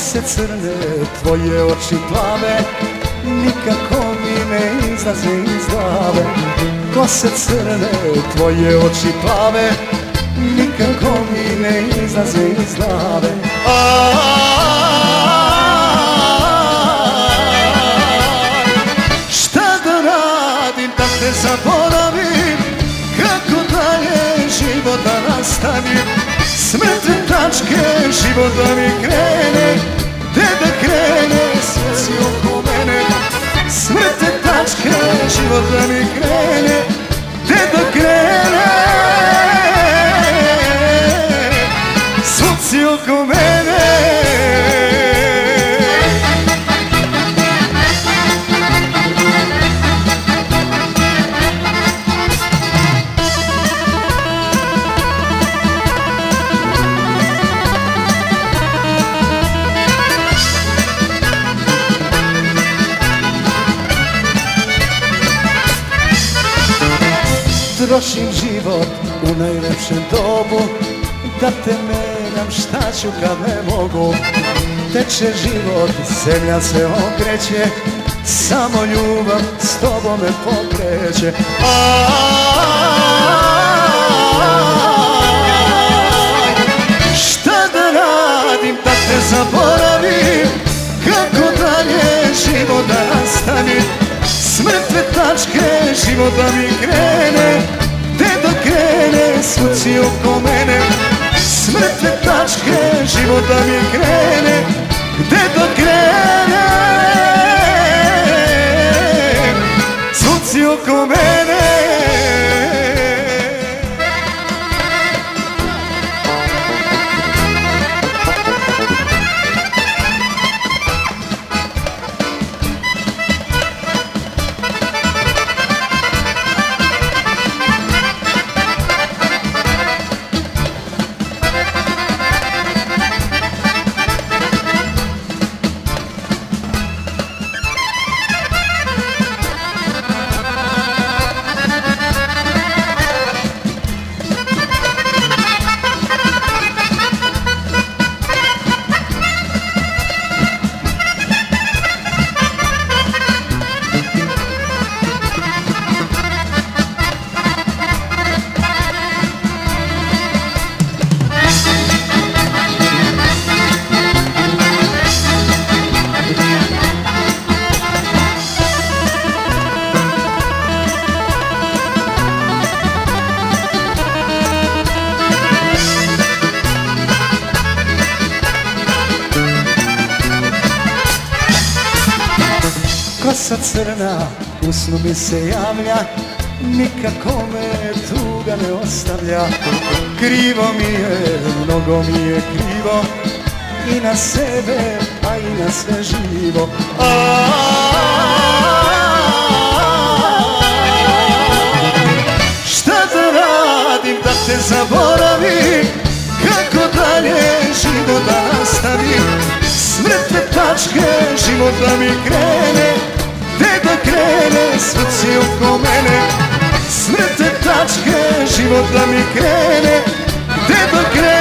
Kose crne, tvoje oči plave Nikako mi ne izlaze iz glave. Kose crne, tvoje oči plave Nikako mi ne izlaze iz glave. Šta da radim da te zaboravim? Kako dalje život da nastavim? Smrtne tačke život da mi krene Smrtne tačke život da mi krene Gde da krene? Svuci oko mene Trošim život u najlepšem dobu Da te menjam šta ću kad ne mogu? Teče život, zemlja se okreće Samo ljubav s tobom me pokreće. Šta da radim da te zaboravim? Kako dalje život da nastavim? Smrtve tačke život da mi krene svuci oko mene Smrtve tačke život da mi krene. Gde da krene Kosa crna u snu mi se javlja Nikako me tuga ne ostavlja. Krivo mi je, mnogo mi je krivo I na sebe, a i na sve živo. Šta da radim da te zaboravim? Kako dalje život da nastavim? Smrtne tačke život da mi krene srce oko mene. Smrtne tačke život da mi krene. Gde da krene